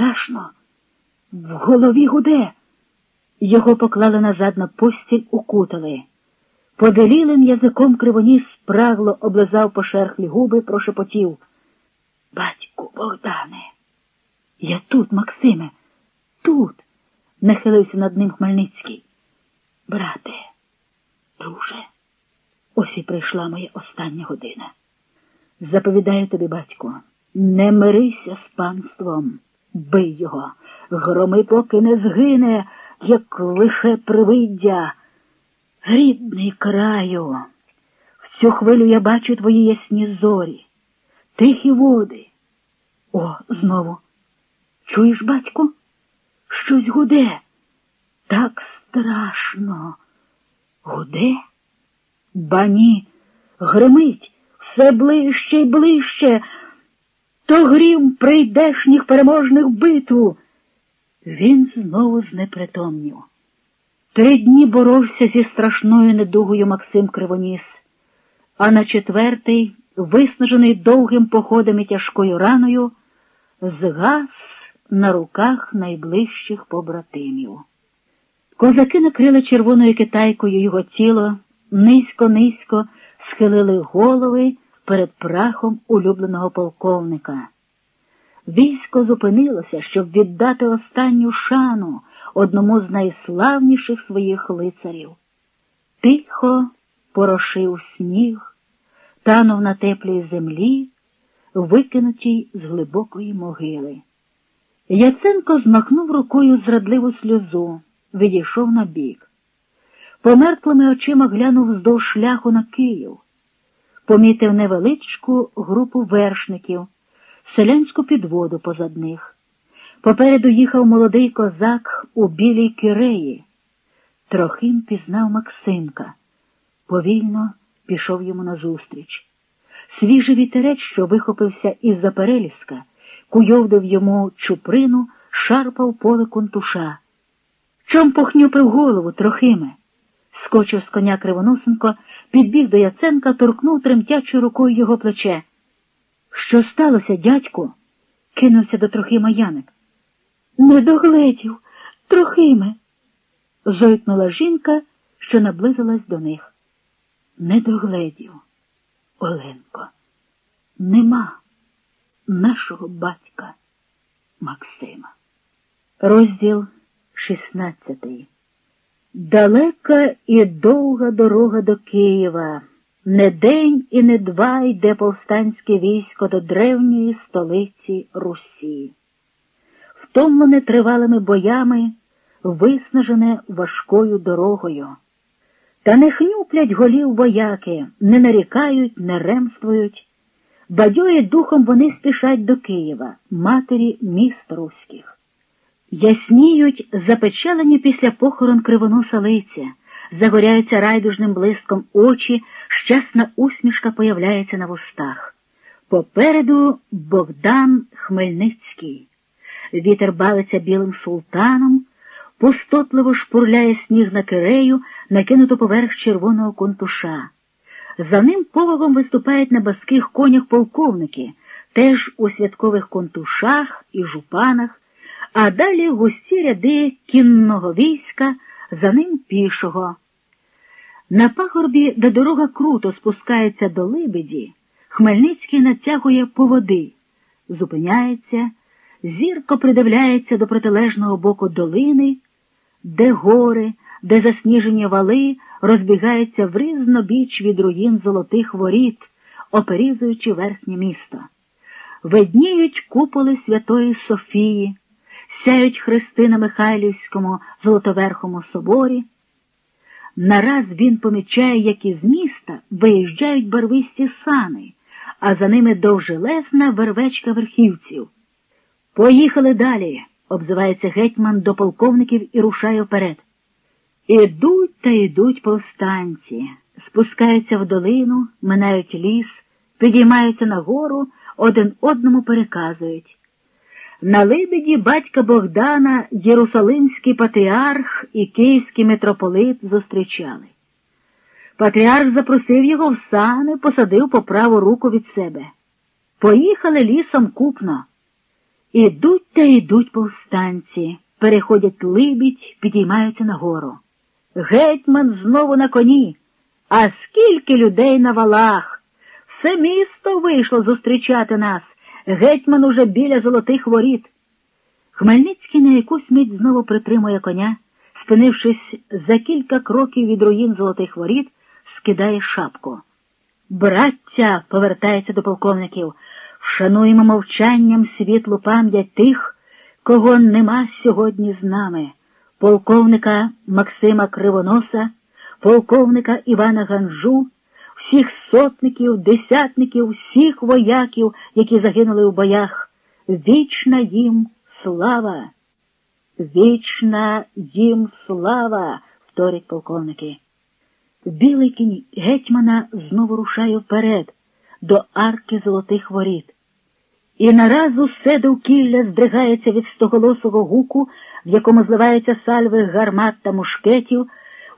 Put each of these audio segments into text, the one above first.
страшно. В голові гуде. Його поклали назад на постіль, укутали. Поделілим язиком кривоніс спрагло облизав пошерхлі губи, прошепотів. Батьку Богдане, я тут, Максиме, тут, нахилився над ним Хмельницький. Брате, друже, ось і прийшла моя остання година. Заповідаю тобі, батько, не мирися з панством, бий його, громи, поки не згине, як лише привиддя. Рідний краю, в цю хвилю я бачу твої ясні зорі, тихі води. О, знову. Чуєш, батьку? Щось гуде. Так страшно. Гуде? Ба ні, гримить все ближче й ближче. То грім прийдешніх переможних битв. Він знову знепритомнів. Три дні боровся зі страшною недугою Максим Кривоніс, а на четвертий, виснажений довгим походом і тяжкою раною, згас на руках найближчих побратимів. Козаки накрили червоною китайкою його тіло, низько-низько схилили голови перед прахом улюбленого полковника. Військо зупинилося, щоб віддати останню шану одному з найславніших своїх лицарів. Тихо порошив сніг, танув на теплій землі, викинутій з глибокої могили. Яценко змахнув рукою зрадливу сльозу, відійшов на бік. Померклими очима глянув вздовж шляху на Київ, помітив невеличку групу вершників, селянську підводу позад них. Попереду їхав молодий козак у білій киреї. Трохим пізнав Максимка. Повільно пішов йому назустріч. Свіжий вітерець, що вихопився із за переліска, куйовдив йому чуприну, шарпав поле контуша. Чом похнюпив голову трохиме? Скочив з коня Кривоносенко, підбіг до Яценка, торкнув тремтячою рукою його плече. Що сталося, дядьку? кинувся до Трохима Яник. Не догледів, Трохиме. зойкнула жінка, що наблизилась до них. Не догледів, Оленко, нема нашого батька Максима. Розділ шістнадцятий. Далека і довга дорога до Києва. Не день і не два йде повстанське військо до древньої столиці Русі. Втомлене тривалими боями, виснажене важкою дорогою. Та не хнюплять голів вояки, не нарікають, не ремствують. Бадьоє духом вони спішать до Києва, матері міст руських. Ясніють запечалені після похорон кривоноса лиця, загоряються райдужним блиском очі, щасна усмішка появляється на вустах. Попереду Богдан Хмельницький. Вітер бавиться білим султаном, пустотливо шпурляє сніг на кирею, накинуто поверх червоного контуша. За ним повагом виступають на баских конях полковники, теж у святкових контушах і жупанах, а далі густі ряди кінного війська, за ним пішого. На пагорбі, де дорога круто спускається до Либеді, Хмельницький натягує по води, зупиняється, зірко придивляється до протилежного боку долини, де гори, де засніжені вали розбігаються в різнобіч від руїн золотих воріт, оперізуючи верхнє місто. Видніють куполи Святої Софії, сяють хрести на Михайлівському Золотоверхому соборі. Нараз він помічає, як із міста виїжджають барвисті сани, а за ними довжелезна вервечка верхівців. Поїхали далі, обзивається гетьман до полковників і рушає вперед. Ідуть та йдуть повстанці, спускаються в долину, минають ліс, підіймаються на гору, один одному переказують. На либеді батька Богдана Єрусалимський патріарх і київський митрополит зустрічали. Патріарх запросив його в сани, посадив по праву руку від себе. Поїхали лісом купно. Ідуть та йдуть повстанці, переходять либідь, підіймаються нагору. Гетьман знову на коні. А скільки людей на валах? Все місто вийшло зустрічати нас. Гетьман уже біля золотих воріт. Хмельницький на якусь мить знову притримує коня, спинившись за кілька кроків від руїн золотих воріт, скидає шапку. Браття, повертається до полковників, вшануємо мовчанням світлу пам'ять тих, кого нема сьогодні з нами, полковника Максима Кривоноса, полковника Івана Ганжу, всіх сотників, десятників, всіх вояків, які загинули у боях. Вічна їм слава! Вічна їм слава! вторять полковники. Білий кінь гетьмана знову рушає вперед, до арки золотих воріт. І нараз усе довкілля здригається від стоголосого гуку, в якому зливаються сальви гармат та мушкетів,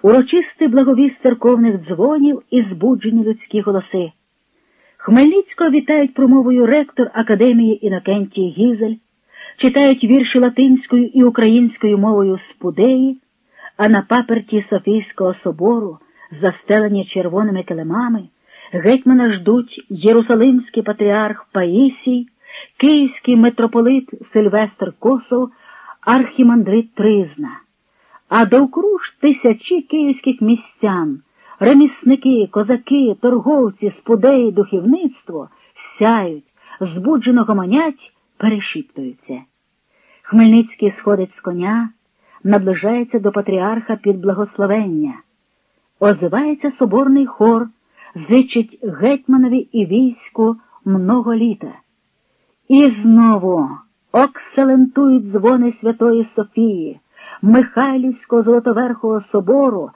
урочистий благовіст церковних дзвонів і збуджені людські голоси. Хмельницького вітають промовою ректор Академії Інокентій Гізель, читають вірші латинською і українською мовою спудеї, а на паперті Софійського собору, застелені червоними килимами, гетьмана ждуть Єрусалимський патріарх Паїсій, Київський митрополит Сильвестр Косов, архімандрит Тризна, а довкруж тисячі київських містян, ремісники, козаки, торговці, спудеї, духовництво сяють, збуджено гомонять, перешіптуються. Хмельницький сходить з коня, наближається до патріарха під благословення. Озивається соборний хор, зичить гетьманові і війську много літа. І знову окселентують дзвони Святої Софії, Михайлівського Золотоверхого собору.